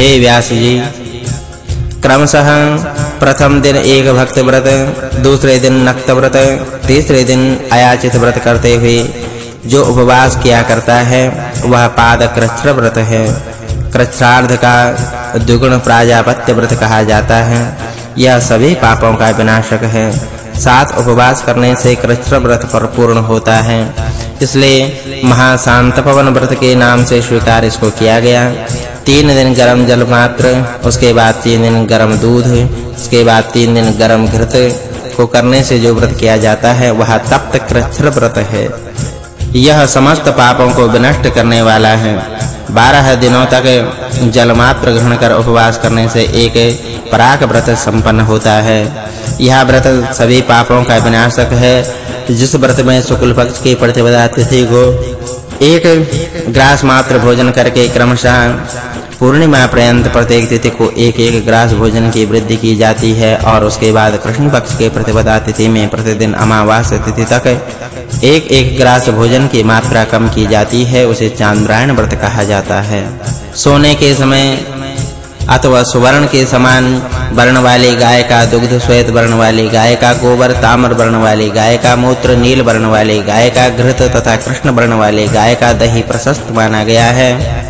हे व्यास जी क्रमशः प्रथम दिन एक भक्त व्रत, दूसरे दिन नक्त व्रत, तीसरे दिन अयाचित व्रत करते हुए जो उपवास किया करता है, वह पाद कृच्छ्र व्रत है। कृच्छ्रार्ध का दुगुण प्राजापत्य व्रत कहा जाता है। यह सभी पापों का विनाशक है। सात उपवास करने से कृच्छ्र व्रत पर पूर्ण होता है। इसलिए महाशांत पवन व्रत के नाम से स्वीकार इसको किया गया। तीन दिन गरम जल मात्र, उसके बाद तीन दिन गरम दूध, उसके बाद तीन दिन गरम घृत को करने से जो व्रत किया जाता है, वह तप्त कृच्छ्र व्रत है। यह समस्त पापों को विनष्ट करने वाला है। बारह दिनों तक जल मात्र ग्रहण कर उपवास करने से एक पराग व्रत संपन्न होता है। यह व्रत सभी पापों का विनाशक है। जिस व्रत में शुक्ल पक्ष की प्रतिपदा तिथि को एक ग्रास मात्र भोजन करके क्रमशः पूर्णिमा पर्यंत प्रत्येक तिथि को एक-एक ग्रास भोजन की वृद्धि की जाती है और उसके बाद कृष्ण पक्ष के प्रतिपदा तिथि में प्रतिदिन अमावास्या तिथि तक एक-एक ग्रास भोजन की मात्रा कम की जाती है, उसे चांद्रायण व्रत कहा जाता है। सोने के समय अथवा सुवर्ण के समान वर्ण वाली गाय का दुग्ध श्वेत वर्ण वाली गाय का गोबर ताम्र वर्ण वाली गाय का मूत्र नील वर्ण वाली गाय का घृत तथा कृष्ण वर्ण वाली गाय का दही प्रशस्त माना गया है।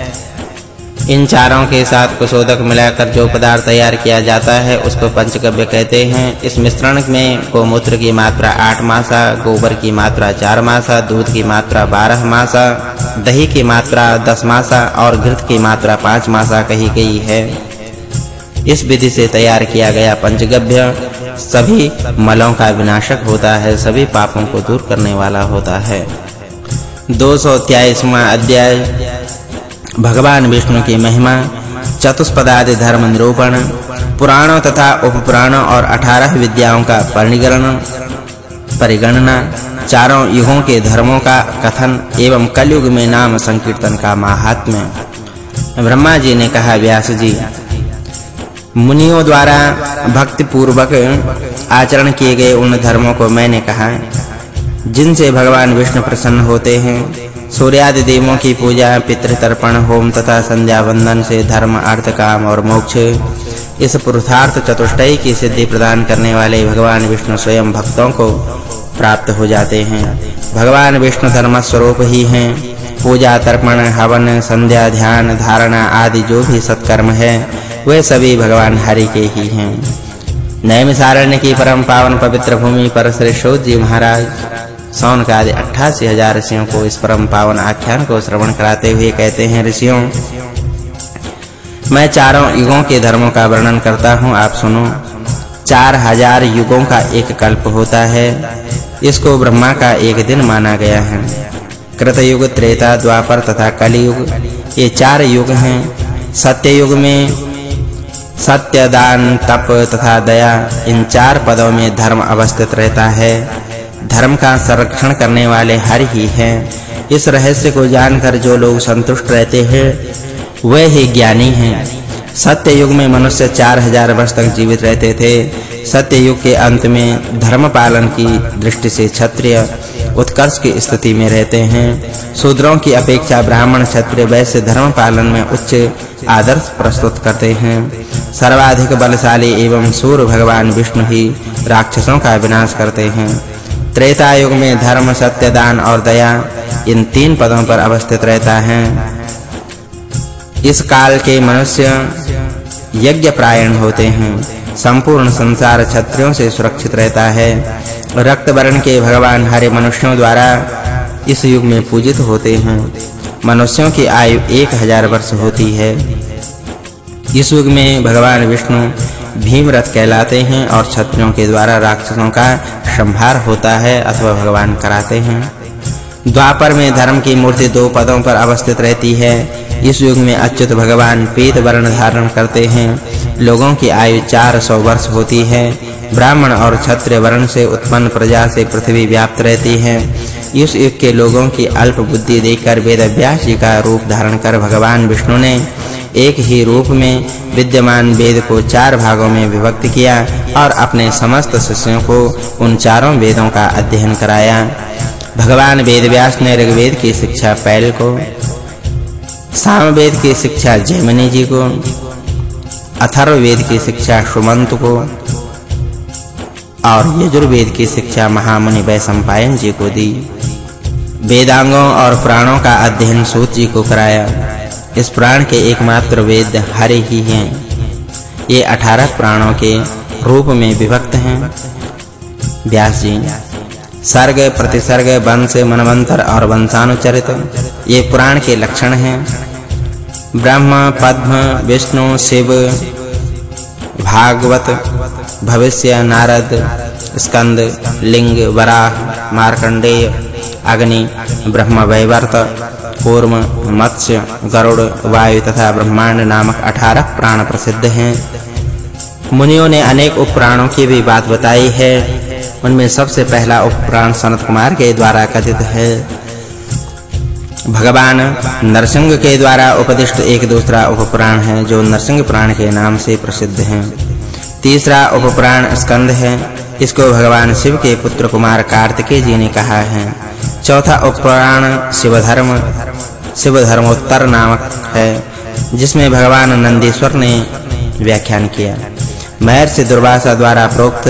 इन चारों के साथ कुशोदक मिलाकर जो पदार्थ तैयार किया जाता है, उसको पंचगव्य कहते हैं। इस मिश्रण में गोमूत्र की मात्रा 8 मासा, गोबर की मात्रा 4 मासा, दूध की मात्रा 12 मासा, दही की मात्रा 10 मासा और घृत की मात्रा 5 मासा कही गई है। इस विधि से तैयार किया गया पंचगव्य सभी मलों का विनाशक होता है, सभी पापों को दूर करने वाला होता है। 223वां अध्याय भगवान विष्णु की महिमा, चतुष्पदादि धर्म निरूपण पुराणों तथा उपपुराणों और 18 विद्याओं का परिगणन परिगणना, चारों युगों के धर्मों का कथन एवं कलयुग में नाम संकीर्तन का महात्म्य। ब्रह्मा जी ने कहा, व्यास जी, मुनियों द्वारा भक्ति पूर्वक आचरण किए गए उन धर्मों को मैंने कहा, जिनसे भगवान विष्णु प्रसन्न होते हैं सूर्यादि देवों की पूजा पितृ तर्पण होम तथा संध्या वंदन से धर्म, अर्थ, काम और मोक्ष, इस पुरुषार्थ चतुष्टय की सिद्धि प्रदान करने वाले भगवान विष्णु स्वयं भक्तों को प्राप्त हो जाते हैं। भगवान विष्णु धर्म स्वरूप ही हैं। पूजा, तर्पण, हवन, संध्या, ध्यान, धारणा आदि जो भी सत्कर्म है, वे सभी भगवान हरि के ही हैं। नैमिसारण्य की परम पावन पवित्र भूमि पर श्री शोध जी महाराज सौन का आदि 88000 ऋषियों को इस परम पावन आख्यान को श्रवण कराते हुए कहते हैं, ऋषियों, मैं चारों युगों के धर्मों का वर्णन करता हूँ। आप सुनो 4000 युगों का एक कल्प होता है। इसको ब्रह्मा का एक दिन माना गया है। कृतयुग, त्रेता, द्वापर तथा कलियुग, ये चार युग हैं। सत्य युग में सत्य दान तप तथा दया, इन चार पदों में धर्म अवस्थित रहता है। धर्म का संरक्षण करने वाले हरि ही हैं। इस रहस्य को जानकर जो लोग संतुष्ट रहते हैं, वे ही ज्ञानी हैं। सत्य युग में मनुष्य 4000 वर्ष तक जीवित रहते थे। सत्य युग के अंत में धर्म पालन की दृष्टि से क्षत्रिय उत्कर्ष की स्थिति में रहते हैं। शूद्रों की अपेक्षा ब्राह्मण क्षत्रिय वैश्य धर्म पालन में उच्च आदर्श प्रस्तुत करते हैं। सर्वाधिक बलशाली एवं सूर्य भगवान विष्णु ही राक्षसों का विनाश करते हैं। त्रेता युग में धर्म सत्य दान और दया इन तीन पदों पर अवस्थित रहता है। इस काल के मनुष्य यज्ञ प्रायण होते हैं। संपूर्ण संसार क्षत्रियों से सुरक्षित रहता है। रक्त वर्ण के भगवान हरे मनुष्यों द्वारा इस युग में पूजित होते हैं। मनुष्यों की आयु 1000 वर्ष होती है। इस युग में भगवान विष्णु भीमरथ कहलाते हैं और क्षत्रियों के द्वारा राक्षसों का संहार होता है अथवा भगवान कराते हैं। द्वापर में धर्म की मूर्ति दो पदों पर अवस्थित रहती है। इस युग में अच्युत भगवान पीत वर्ण धारण करते हैं। लोगों की आयु 400 वर्ष होती है। ब्राह्मण और क्षत्रिय वर्ण से उत्पन्न प्रजा से पृथ्वी व्याप्त रहती है। इस युग के लोगों की अल्प बुद्धि देखकर वेद व्यास जी का रूप धारण कर भगवान विष्णु ने एक ही रूप में विद्यमान वेद को चार भागों में विभक्त किया और अपने समस्त शिष्यों को उन चारों वेदों का अध्ययन कराया। भगवान वेदव्यास ने ऋग्वेद की शिक्षा पैल को, सामवेद की शिक्षा जैमिनी जी को, अथर्ववेद की शिक्षा सुमंत को और यजुर्वेद की शिक्षा महामुनि वैशंपायन जी को दी। वेदांगों और प्राणों का अध्ययन सूत जी को कराया। इस प्राण के एकमात्र वेद हरि ही हैं। ये 18 प्राणों के रूप में विभक्त हैं। व्यास जी, सर्ग, प्रतिसर्ग, वंश, मनवंतर और वंशानुचरित, ये पुराण के लक्षण हैं। ब्रह्म, पद्म, विष्णु, शिव, भागवत, भविष्य, नारद, स्कंद, लिंग, वराह, मार्कंडेय, अग्नि, ब्रह्म, वैवर्त कूर्म मत्स्य, गरुड़, वायु तथा ब्रह्मांड नामक 18 प्राण प्रसिद्ध हैं। मुनियों ने अनेक उपप्राणों की भी बात बताई है। उनमें सबसे पहला उपप्राण सनत कुमार के द्वारा कथित है। भगवान नरसिंह के द्वारा उपदिष्ट एक दूसरा उपप्राण है, जो नरसिंह प्राण के नाम से प्रसिद्ध है। तीसरा उपप्राण स्कंद है इसको भगवान शिव के पुत्र कुमार कार्तिकेय जी ने कहा है। चौथा उपपुराण शिवधर्म। शिवधर्मोत्तर नामक है, जिसमें भगवान नंदीश्वर ने व्याख्यान किया। महर्षि दुर्वासा द्वारा प्रोक्त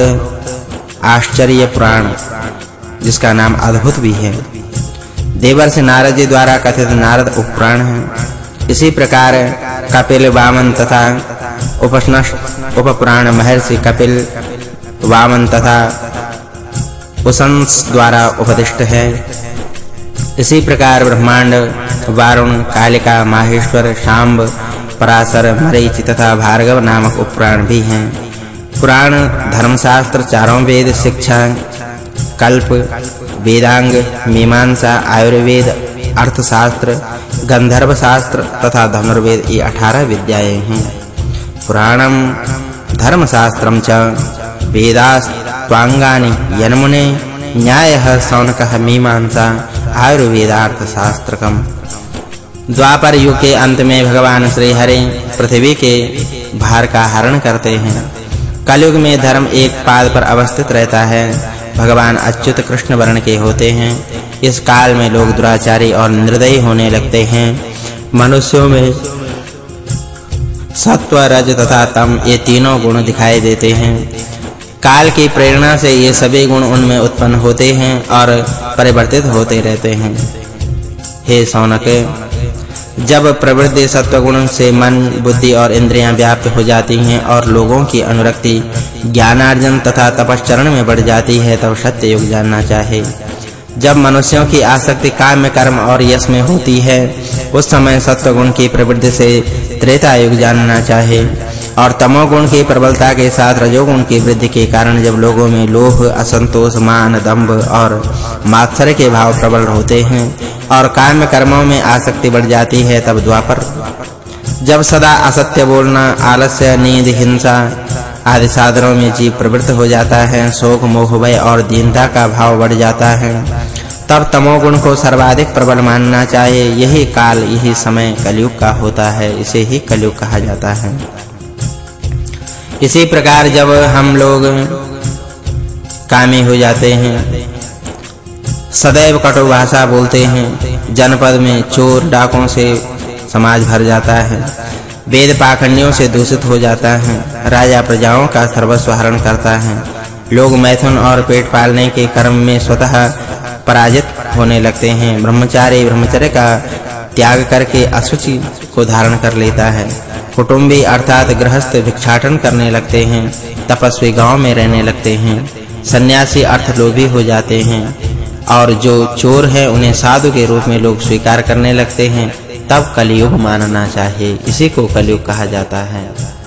आश्चर्य पुराण, जिसका नाम अद्भुत भी है। देवर्षि नारद जी द्वारा कथित नारद उपपुराण है। इसी प्रकार कपिल वामन तथा उपपुराण महर्षि कपिल वामन तथा उसंस द्वारा उपदिष्ट है। इसी प्रकार ब्रह्मांड, वारुण, कालिका, माहेश्वर, शांब, पराशर, मरीचि तथा भार्गव नामक उपपुराण भी हैं। पुराण, धर्मशास्त्र, चारों वेद, शिक्षा, कल्प, वेदांग, मीमांसा, आयुर्वेद, अर्थशास्त्र गंधर्व शास्त्र तथा धनुर्वेद ये 18 विद्याएँ हैं। पुराणम, धर्मशास्त्रम च। वेदास्त्वांगानि यन्मुने न्यायः सौनकः मीमांसा आयुर्वेदार्थशास्त्रकम। द्वापर युग के अंत में भगवान श्री हरि पृथ्वी के भार का हरण करते हैं। कलयुग में धर्म एक पाद पर अवस्थित रहता है। भगवान अच्युत कृष्ण वर्ण के होते हैं। इस काल में लोग दुराचारी और निर्दयी होने लगते हैं। मनुष्यों में सत्व, रज तथा तम ये तीनों गुण दिखाई देते हैं। काल की प्रेरणा से ये सभी गुण उनमें उत्पन्न होते हैं और परिवर्तित होते रहते हैं। हे सौनक, जब प्रवृत्ति सत्वगुण से मन, बुद्धि और इंद्रियाँ व्याप्त हो जाती हैं और लोगों की अनुरक्ति, ज्ञानार्जन तथा तपश्चरण में बढ़ जाती है, तब सत्य युग जानना चाहिए जब मनुष्यों की आसक्ति काम्य कर्म और यश में होती है, उस समय सत्वगुण की प्रवृत्ति से त्रेता युग जानना चाहिए और तमोगुण की प्रबलता के साथ रजोगुण की वृद्धि के कारण जब लोगों में लोभ, असंतोष, मान दंभ और मात्सर्य के भाव प्रबल होते हैं और काम कर्मों में आसक्ति बढ़ जाती है तब द्वापर। जब सदा असत्य बोलना, आलस्य, नींद, हिंसा आदि साधनों में जीव प्रवृत्त हो जाता है, शोक, मोह, भय और दीनता का भाव बढ़ जाता है, तब तमोगुण को सर्वाधिक प्रबल मानना चाहिए। यही काल, यही समय कलयुग का होता है, इसे ही कलयुग कहा जाता है। इसी प्रकार जब हम लोग कामी हो जाते हैं, सदैव कटु भाषा बोलते हैं, जनपद में चोर डाकों से समाज भर जाता है, वेद पाखंडियों से दूषित हो जाता है, राजा प्रजाओं का सर्वस्व हरण करता है, लोग मैथुन और पेट पालने के कर्म में स्वतः पराजित होने लगते हैं, ब्रह्मचारी ब्रह्मचर्य का त्याग करके अशुचि को धारण कर लेता है। कुटुंबी अर्थात गृहस्थ भिक्षाटन करने लगते हैं, तपस्वी गाँव में रहने लगते हैं, सन्यासी अर्थ लोभी हो जाते हैं, और जो चोर हैं, उन्हें साधु के रूप में लोग स्वीकार करने लगते हैं, तब कलयुग मानना चाहिए। इसी को कलयुग कहा जाता है।